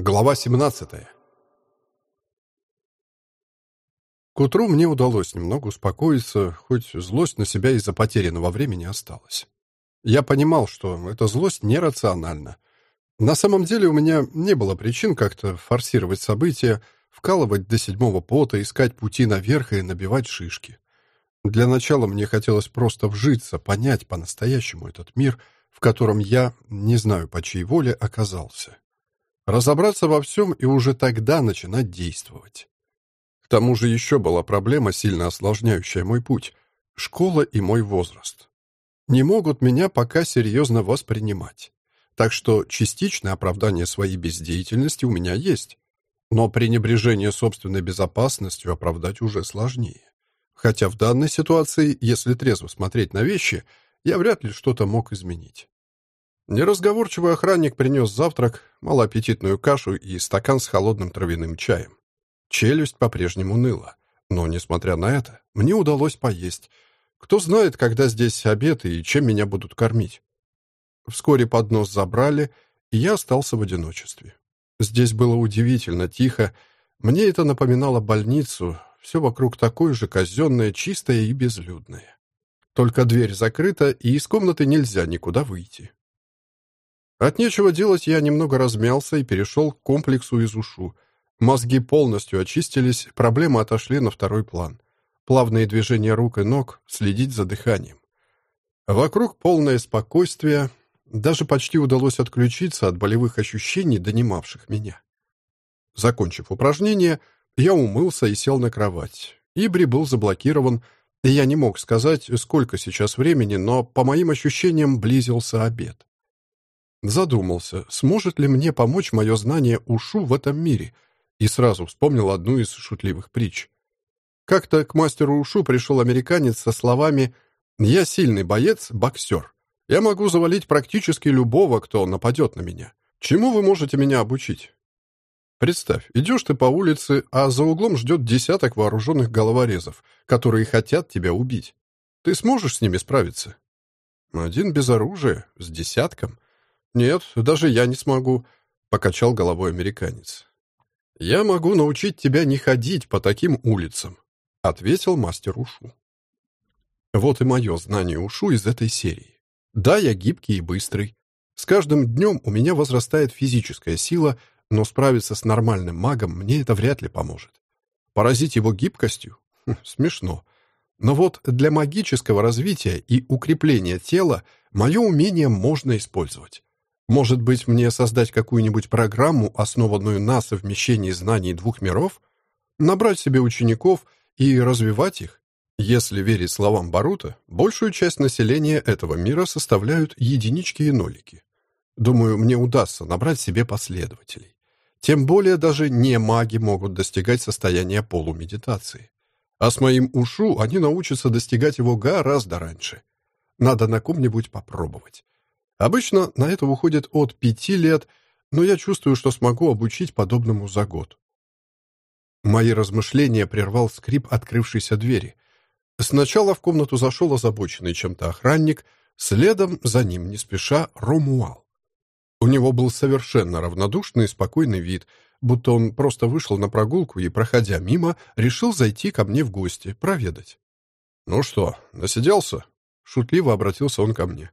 Глава 17. К утру мне удалось немного успокоиться, хоть злость на себя из-за потерянного времени осталась. Я понимал, что эта злость нерациональна. На самом деле у меня не было причин как-то форсировать события, вкалывать до седьмого пота, искать пути наверх и набивать шишки. Для начала мне хотелось просто вжиться, понять по-настоящему этот мир, в котором я, не знаю по чьей воле, оказался разобраться во всем и уже тогда начинать действовать. К тому же еще была проблема, сильно осложняющая мой путь — школа и мой возраст. Не могут меня пока серьезно воспринимать. Так что частичное оправдание своей бездеятельности у меня есть. Но пренебрежение собственной безопасностью оправдать уже сложнее. Хотя в данной ситуации, если трезво смотреть на вещи, я вряд ли что-то мог изменить. Неразговорчивый охранник принес завтрак, малоаппетитную кашу и стакан с холодным травяным чаем. Челюсть по-прежнему ныла. Но, несмотря на это, мне удалось поесть. Кто знает, когда здесь обед и чем меня будут кормить. Вскоре поднос забрали, и я остался в одиночестве. Здесь было удивительно тихо. Мне это напоминало больницу. Все вокруг такое же казенное, чистое и безлюдное. Только дверь закрыта, и из комнаты нельзя никуда выйти. От нечего делать я немного размялся и перешел к комплексу из ушу. Мозги полностью очистились, проблемы отошли на второй план. Плавные движения рук и ног, следить за дыханием. Вокруг полное спокойствие, даже почти удалось отключиться от болевых ощущений, донимавших меня. Закончив упражнение, я умылся и сел на кровать. Ибри был заблокирован, и я не мог сказать, сколько сейчас времени, но, по моим ощущениям, близился обед. Задумался, сможет ли мне помочь мое знание ушу в этом мире, и сразу вспомнил одну из шутливых притч. Как-то к мастеру ушу пришел американец со словами «Я сильный боец, боксер. Я могу завалить практически любого, кто нападет на меня. Чему вы можете меня обучить?» Представь, идешь ты по улице, а за углом ждет десяток вооруженных головорезов, которые хотят тебя убить. Ты сможешь с ними справиться? Один без оружия, с десятком. «Нет, даже я не смогу», — покачал головой американец. «Я могу научить тебя не ходить по таким улицам», — ответил мастер Ушу. Вот и мое знание Ушу из этой серии. Да, я гибкий и быстрый. С каждым днем у меня возрастает физическая сила, но справиться с нормальным магом мне это вряд ли поможет. Поразить его гибкостью? Хм, смешно. Но вот для магического развития и укрепления тела мое умение можно использовать. Может быть, мне создать какую-нибудь программу, основанную на совмещении знаний двух миров? Набрать себе учеников и развивать их? Если верить словам Барута, большую часть населения этого мира составляют единички и нолики. Думаю, мне удастся набрать себе последователей. Тем более даже не маги могут достигать состояния полумедитации. А с моим ушу они научатся достигать его гораздо раньше. Надо на ком-нибудь попробовать. Обычно на это уходит от пяти лет, но я чувствую, что смогу обучить подобному за год. Мои размышления прервал скрип открывшейся двери. Сначала в комнату зашел озабоченный чем-то охранник, следом за ним, не спеша, Ромуал. У него был совершенно равнодушный и спокойный вид, будто он просто вышел на прогулку и, проходя мимо, решил зайти ко мне в гости, проведать. «Ну что, насиделся?» — шутливо обратился он ко мне.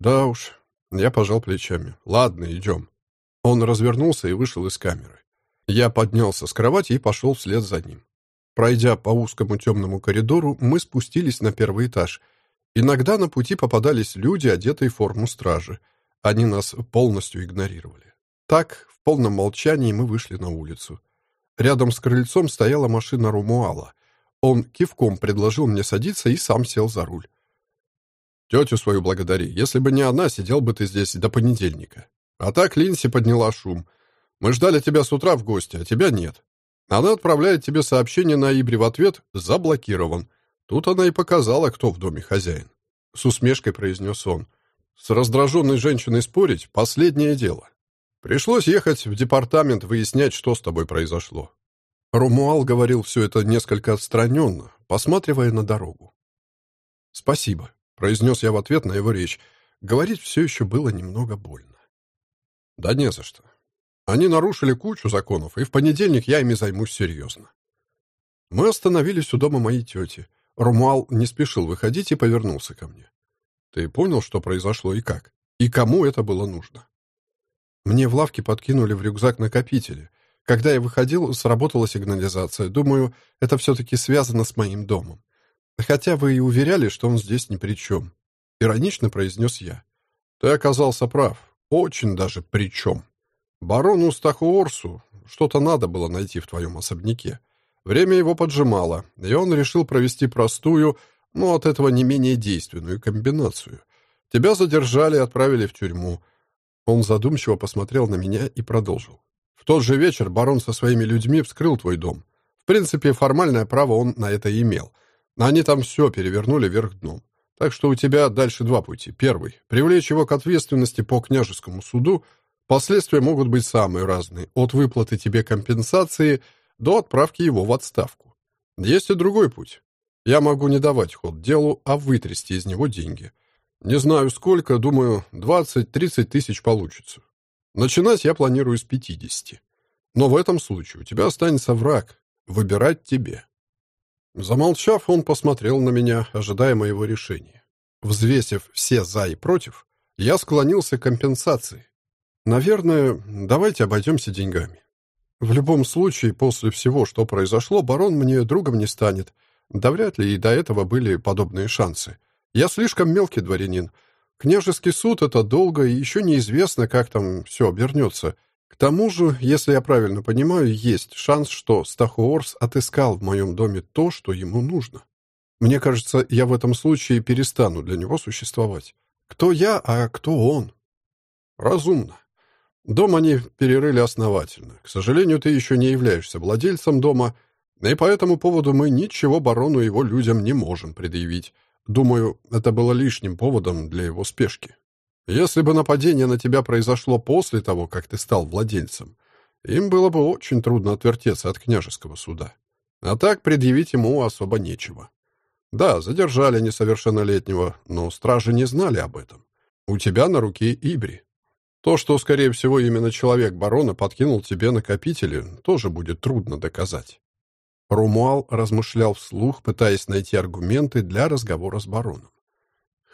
«Да уж, я пожал плечами. «Ладно, идем». Он развернулся и вышел из камеры. Я поднялся с кровати и пошел вслед за ним. Пройдя по узкому темному коридору, мы спустились на первый этаж. Иногда на пути попадались люди, одетые в форму стражи. Они нас полностью игнорировали. Так, в полном молчании мы вышли на улицу. Рядом с крыльцом стояла машина Румуала. Он кивком предложил мне садиться и сам сел за руль. Тетю свою благодари. Если бы не она, сидел бы ты здесь до понедельника. А так Линси подняла шум. Мы ждали тебя с утра в гости, а тебя нет. Она отправляет тебе сообщение на Ибре в ответ «Заблокирован». Тут она и показала, кто в доме хозяин. С усмешкой произнес он. С раздраженной женщиной спорить — последнее дело. Пришлось ехать в департамент выяснять, что с тобой произошло. Румуал говорил все это несколько отстраненно, посматривая на дорогу. «Спасибо», произнес я в ответ на его речь. Говорить все еще было немного больно. Да не за что. Они нарушили кучу законов, и в понедельник я ими займусь серьезно. Мы остановились у дома моей тети. Румуал не спешил выходить и повернулся ко мне. Ты понял, что произошло и как? И кому это было нужно? Мне в лавке подкинули в рюкзак накопители. Когда я выходил, сработала сигнализация. Думаю, это все-таки связано с моим домом. Хотя вы и уверяли, что он здесь ни при чем. Иронично произнес я. Ты оказался прав. Очень даже при чем. Барону Стахуорсу что-то надо было найти в твоем особняке. Время его поджимало, и он решил провести простую, но от этого не менее действенную комбинацию. Тебя задержали и отправили в тюрьму. Он задумчиво посмотрел на меня и продолжил. В тот же вечер барон со своими людьми вскрыл твой дом. В принципе, формальное право он на это имел. Они там все перевернули вверх дном. Так что у тебя дальше два пути. Первый — привлечь его к ответственности по княжескому суду. Последствия могут быть самые разные. От выплаты тебе компенсации до отправки его в отставку. Есть и другой путь. Я могу не давать ход делу, а вытрясти из него деньги. Не знаю сколько, думаю, 20-30 тысяч получится. Начинать я планирую с 50. Но в этом случае у тебя останется враг. Выбирать тебе. Замолчав, он посмотрел на меня, ожидая моего решения. Взвесив все «за» и «против», я склонился к компенсации. Наверное, давайте обойдемся деньгами. В любом случае, после всего, что произошло, барон мне другом не станет. Да вряд ли и до этого были подобные шансы. Я слишком мелкий дворянин. Княжеский суд — это долго, и еще неизвестно, как там все обернется. К тому же, если я правильно понимаю, есть шанс, что Стахуорс отыскал в моем доме то, что ему нужно. Мне кажется, я в этом случае перестану для него существовать. Кто я, а кто он? Разумно. Дом они перерыли основательно. К сожалению, ты еще не являешься владельцем дома, и по этому поводу мы ничего барону и его людям не можем предъявить. Думаю, это было лишним поводом для его спешки. Если бы нападение на тебя произошло после того, как ты стал владельцем, им было бы очень трудно отвертеться от княжеского суда. А так предъявить ему особо нечего. Да, задержали несовершеннолетнего, но стражи не знали об этом. У тебя на руке Ибри. То, что, скорее всего, именно человек барона подкинул тебе накопители, тоже будет трудно доказать. Румуал размышлял вслух, пытаясь найти аргументы для разговора с бароном.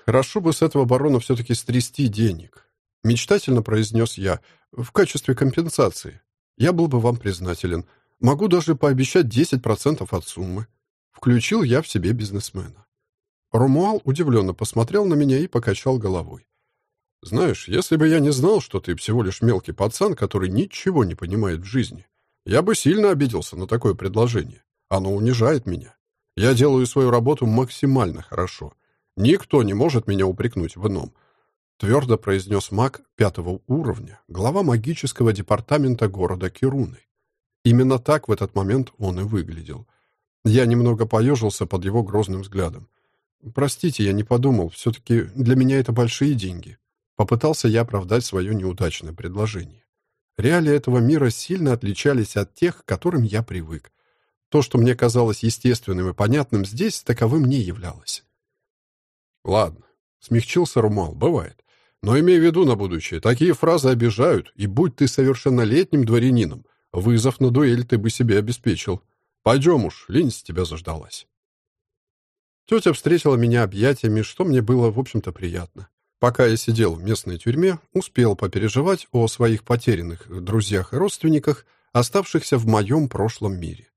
«Хорошо бы с этого барона все-таки стрясти денег», — мечтательно произнес я, — «в качестве компенсации. Я был бы вам признателен. Могу даже пообещать 10% от суммы». Включил я в себе бизнесмена. Румуал удивленно посмотрел на меня и покачал головой. «Знаешь, если бы я не знал, что ты всего лишь мелкий пацан, который ничего не понимает в жизни, я бы сильно обиделся на такое предложение. Оно унижает меня. Я делаю свою работу максимально хорошо. Никто не может меня упрекнуть в ином. Твердо произнес маг пятого уровня, глава магического департамента города Кируны. Именно так в этот момент он и выглядел. Я немного поежился под его грозным взглядом. «Простите, я не подумал. Все-таки для меня это большие деньги». Попытался я оправдать свое неудачное предложение. Реалии этого мира сильно отличались от тех, к которым я привык. То, что мне казалось естественным и понятным, здесь таковым не являлось. «Ладно», — смягчился Румал, — «бывает. Но имей в виду на будущее, такие фразы обижают, и будь ты совершеннолетним дворянином, вызов на дуэль ты бы себе обеспечил. Пойдем уж, лень с тебя заждалась». Тетя встретила меня объятиями, что мне было, в общем-то, приятно. Пока я сидел в местной тюрьме, успел попереживать о своих потерянных друзьях и родственниках, оставшихся в моем прошлом мире.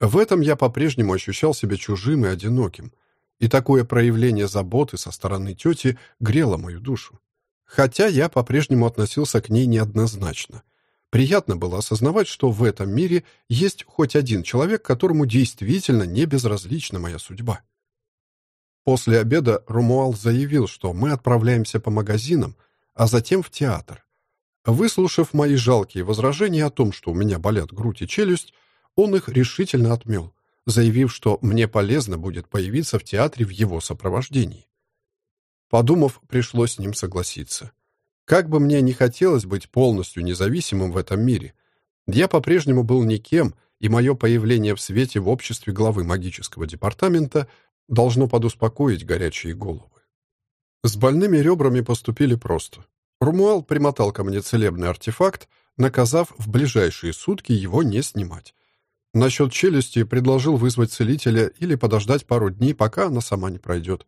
В этом я по-прежнему ощущал себя чужим и одиноким, и такое проявление заботы со стороны тети грело мою душу. Хотя я по-прежнему относился к ней неоднозначно. Приятно было осознавать, что в этом мире есть хоть один человек, которому действительно не безразлична моя судьба. После обеда Румуал заявил, что мы отправляемся по магазинам, а затем в театр. Выслушав мои жалкие возражения о том, что у меня болят грудь и челюсть, он их решительно отмел, заявив, что мне полезно будет появиться в театре в его сопровождении. Подумав, пришлось с ним согласиться. Как бы мне ни хотелось быть полностью независимым в этом мире, я по-прежнему был никем, и мое появление в свете в обществе главы магического департамента – должно подуспокоить горячие головы. С больными ребрами поступили просто. Румуал примотал ко мне целебный артефакт, наказав в ближайшие сутки его не снимать. Насчет челюсти предложил вызвать целителя или подождать пару дней, пока она сама не пройдет.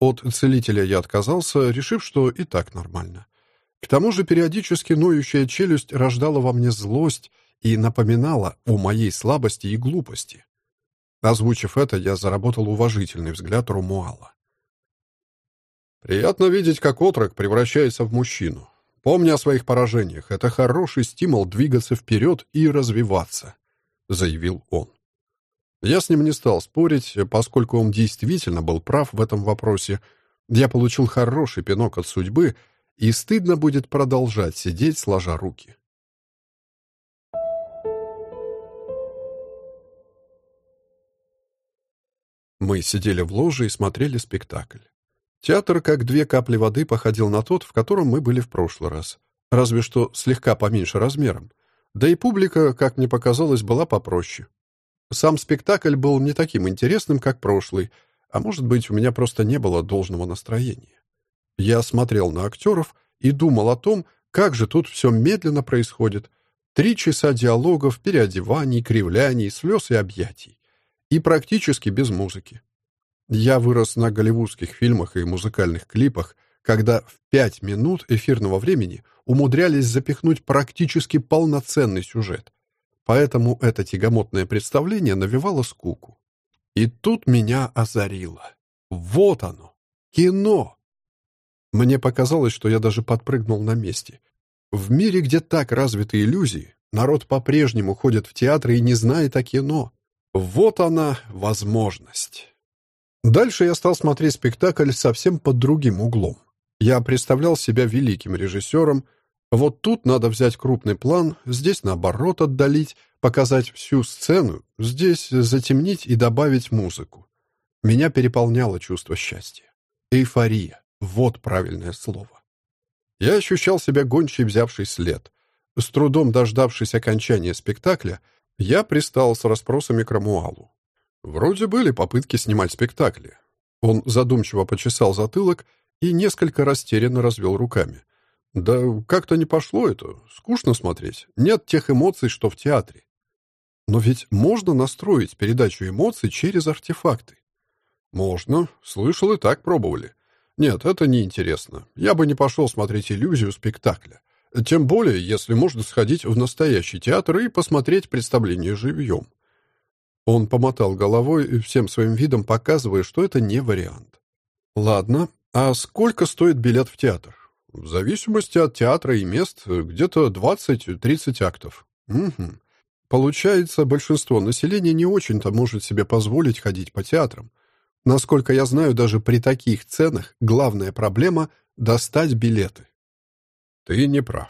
От целителя я отказался, решив, что и так нормально. К тому же периодически ноющая челюсть рождала во мне злость и напоминала о моей слабости и глупости. Озвучив это, я заработал уважительный взгляд Румуала. «Приятно видеть, как отрок превращается в мужчину. Помни о своих поражениях. Это хороший стимул двигаться вперед и развиваться», — заявил он. Я с ним не стал спорить, поскольку он действительно был прав в этом вопросе. Я получил хороший пинок от судьбы, и стыдно будет продолжать сидеть, сложа руки. Мы сидели в ложе и смотрели спектакль. Театр, как две капли воды, походил на тот, в котором мы были в прошлый раз. Разве что слегка поменьше размером. Да и публика, как мне показалось, была попроще. Сам спектакль был не таким интересным, как прошлый, а может быть, у меня просто не было должного настроения. Я смотрел на актеров и думал о том, как же тут все медленно происходит. Три часа диалогов, переодеваний, кривляний, слез и объятий. И практически без музыки. Я вырос на голливудских фильмах и музыкальных клипах, когда в пять минут эфирного времени умудрялись запихнуть практически полноценный сюжет. Поэтому это тягомотное представление навевало скуку. И тут меня озарило. Вот оно! Кино! Мне показалось, что я даже подпрыгнул на месте. В мире, где так развиты иллюзии, народ по-прежнему ходит в театры и не знает о кино. Вот она, возможность. Дальше я стал смотреть спектакль совсем под другим углом. Я представлял себя великим режиссером, вот тут надо взять крупный план, здесь, наоборот, отдалить, показать всю сцену, здесь затемнить и добавить музыку. Меня переполняло чувство счастья. Эйфория. Вот правильное слово. Я ощущал себя гончей, взявший след. С трудом дождавшись окончания спектакля, я пристал с расспросами к Рамуалу. Вроде были попытки снимать спектакли. Он задумчиво почесал затылок и несколько растерянно развел руками. Да как-то не пошло это. Скучно смотреть. Нет тех эмоций, что в театре. Но ведь можно настроить передачу эмоций через артефакты. Можно. Слышал и так пробовали. Нет, это неинтересно. Я бы не пошел смотреть иллюзию спектакля. Тем более, если можно сходить в настоящий театр и посмотреть представление живьем. Он помотал головой, всем своим видом показывая, что это не вариант. Ладно, а сколько стоит билет в театр? В зависимости от театра и мест, где-то 20-30 актов. Угу. Получается, большинство населения не очень-то может себе позволить ходить по театрам. Насколько я знаю, даже при таких ценах главная проблема — достать билеты. Ты не прав.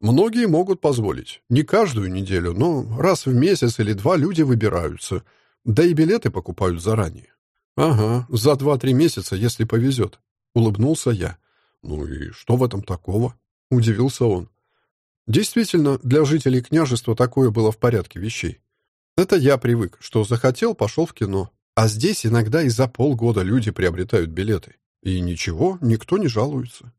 Многие могут позволить. Не каждую неделю, но раз в месяц или два люди выбираются. Да и билеты покупают заранее. Ага, за два-три месяца, если повезет. Улыбнулся я. «Ну и что в этом такого?» — удивился он. Действительно, для жителей княжества такое было в порядке вещей. Это я привык, что захотел, пошел в кино. А здесь иногда и за полгода люди приобретают билеты. И ничего, никто не жалуется.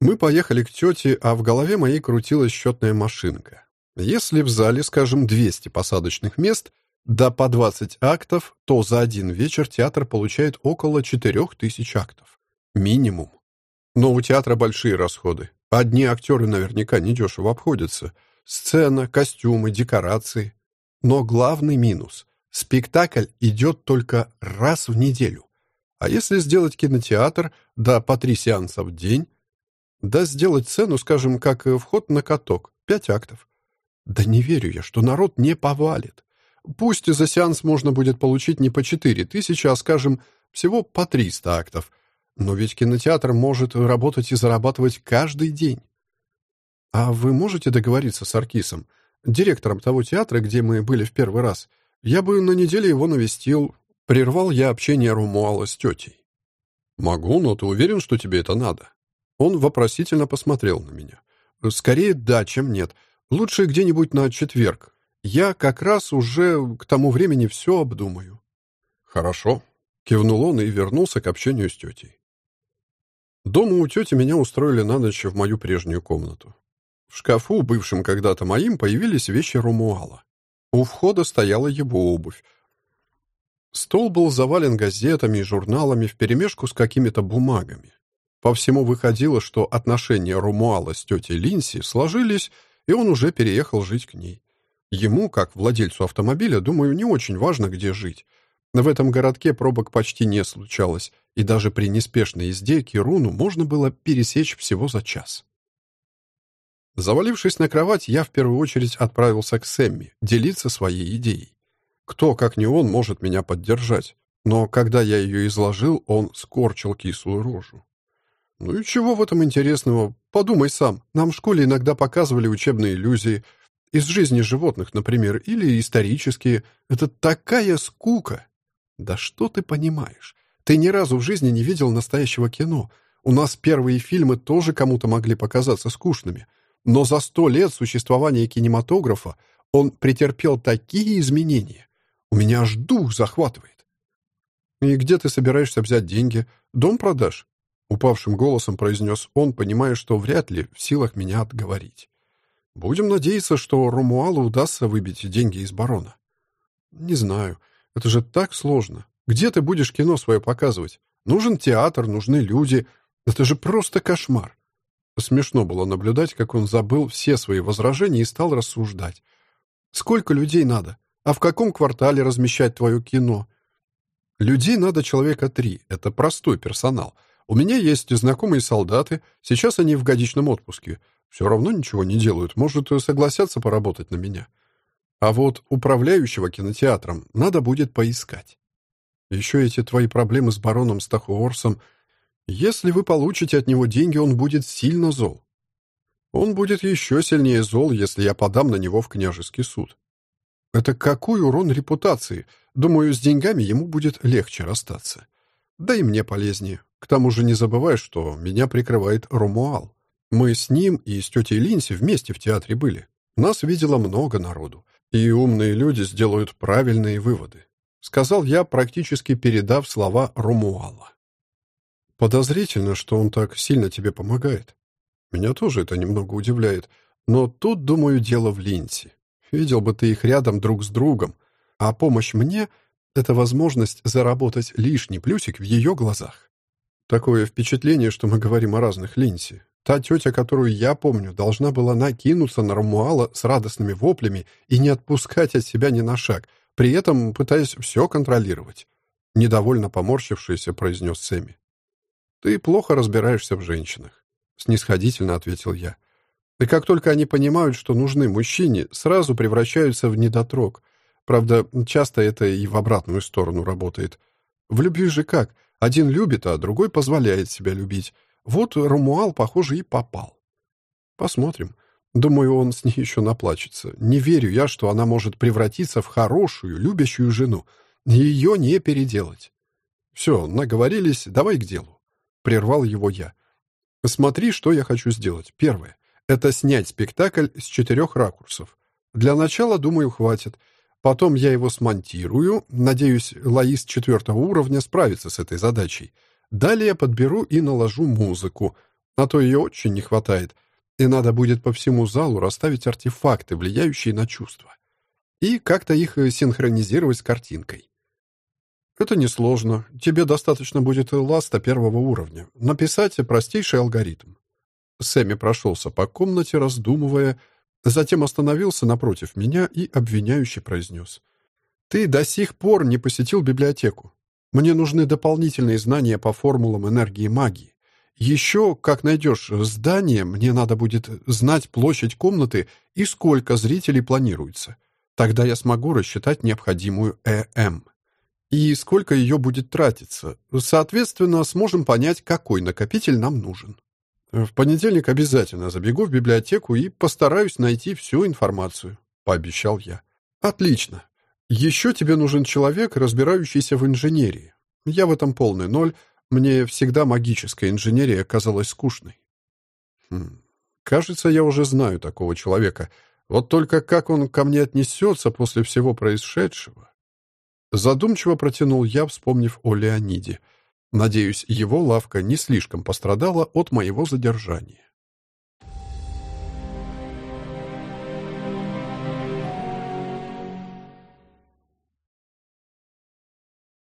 Мы поехали к тете, а в голове моей крутилась счетная машинка. Если в зале, скажем, 200 посадочных мест, да по 20 актов, то за один вечер театр получает около 4000 актов. Минимум. Но у театра большие расходы. Одни актеры наверняка недешево обходятся. Сцена, костюмы, декорации. Но главный минус — спектакль идет только раз в неделю. А если сделать кинотеатр, да по три сеанса в день, да сделать цену, скажем, как вход на каток, пять актов. Да не верю я, что народ не повалит. Пусть за сеанс можно будет получить не по четыре тысячи, а, скажем, всего по триста актов — но ведь кинотеатр может работать и зарабатывать каждый день. А вы можете договориться с Аркисом, директором того театра, где мы были в первый раз? Я бы на неделе его навестил. Прервал я общение Румуала с тетей. Могу, но ты уверен, что тебе это надо? Он вопросительно посмотрел на меня. Скорее да, чем нет. Лучше где-нибудь на четверг. Я как раз уже к тому времени все обдумаю. Хорошо. Кивнул он и вернулся к общению с тетей. Дома у тети меня устроили на ночь в мою прежнюю комнату. В шкафу, бывшем когда-то моим, появились вещи Румуала. У входа стояла его обувь. Стол был завален газетами и журналами вперемешку с какими-то бумагами. По всему выходило, что отношения Румуала с тетей Линси сложились, и он уже переехал жить к ней. Ему, как владельцу автомобиля, думаю, не очень важно, где жить. В этом городке пробок почти не случалось, и даже при неспешной езде Кируну можно было пересечь всего за час. Завалившись на кровать, я в первую очередь отправился к Сэмми, делиться своей идеей. Кто, как не он, может меня поддержать? Но когда я ее изложил, он скорчил кислую рожу. «Ну и чего в этом интересного? Подумай сам. Нам в школе иногда показывали учебные иллюзии. Из жизни животных, например, или исторические. Это такая скука!» «Да что ты понимаешь? Ты ни разу в жизни не видел настоящего кино. У нас первые фильмы тоже кому-то могли показаться скучными. Но за сто лет существования кинематографа он претерпел такие изменения. У меня аж дух захватывает. «И где ты собираешься взять деньги? Дом продашь?» Упавшим голосом произнес он, понимая, что вряд ли в силах меня отговорить. «Будем надеяться, что Румуалу удастся выбить деньги из барона». «Не знаю. Это же так сложно. Где ты будешь кино свое показывать? Нужен театр, нужны люди. Это же просто кошмар. Смешно было наблюдать, как он забыл все свои возражения и стал рассуждать. Сколько людей надо? А в каком квартале размещать твое кино? Людей надо человека три. Это простой персонал. У меня есть знакомые солдаты. Сейчас они в годичном отпуске. Все равно ничего не делают. Может, согласятся поработать на меня. А вот управляющего кинотеатром надо будет поискать. Еще эти твои проблемы с бароном Стахуорсом. Если вы получите от него деньги, он будет сильно зол. Он будет еще сильнее зол, если я подам на него в княжеский суд. Это какой урон репутации? Думаю, с деньгами ему будет легче расстаться. Да и мне полезнее. К тому же не забывай, что меня прикрывает Ромуал. Мы с ним и с тетей Линси вместе в театре были. Нас видело много народу. И умные люди сделают правильные выводы. Сказал я, практически передав слова Ромуала. Подозрительно, что он так сильно тебе помогает. Меня тоже это немного удивляет. Но тут, думаю, дело в Линси. Видел бы ты их рядом друг с другом. А помощь мне — это возможность заработать лишний плюсик в ее глазах. Такое впечатление, что мы говорим о разных Линси. Та тетя, которую я помню, должна была накинуться на Рамуала с радостными воплями и не отпускать от себя ни на шаг, при этом пытаясь все контролировать. Недовольно поморщившийся, произнес Сэмми. «Ты плохо разбираешься в женщинах», — снисходительно ответил я. «И как только они понимают, что нужны мужчине, сразу превращаются в недотрог. Правда, часто это и в обратную сторону работает. В любви же как? Один любит, а другой позволяет себя любить. Вот Ромуал, похоже, и попал. Посмотрим. Думаю, он с ней еще наплачется. Не верю я, что она может превратиться в хорошую, любящую жену. Ее не переделать. Все, наговорились, давай к делу. Прервал его я. Смотри, что я хочу сделать. Первое. Это снять спектакль с четырех ракурсов. Для начала, думаю, хватит. Потом я его смонтирую. Надеюсь, Лаис четвертого уровня справится с этой задачей. Далее подберу и наложу музыку, а то ее очень не хватает, и надо будет по всему залу расставить артефакты, влияющие на чувства, и как-то их э, синхронизировать с картинкой. Это несложно. Тебе достаточно будет ласта первого уровня. Написать простейший алгоритм. Сэмми прошелся по комнате, раздумывая, затем остановился напротив меня и обвиняюще произнес. «Ты до сих пор не посетил библиотеку. Мне нужны дополнительные знания по формулам энергии магии. Еще, как найдешь здание, мне надо будет знать площадь комнаты и сколько зрителей планируется. Тогда я смогу рассчитать необходимую ЭМ. И сколько ее будет тратиться. Соответственно, сможем понять, какой накопитель нам нужен. В понедельник обязательно забегу в библиотеку и постараюсь найти всю информацию, пообещал я. Отлично. Еще тебе нужен человек, разбирающийся в инженерии. Я в этом полный ноль. Мне всегда магическая инженерия казалась скучной. Хм. Кажется, я уже знаю такого человека. Вот только как он ко мне отнесется после всего происшедшего? Задумчиво протянул я, вспомнив о Леониде. Надеюсь, его лавка не слишком пострадала от моего задержания.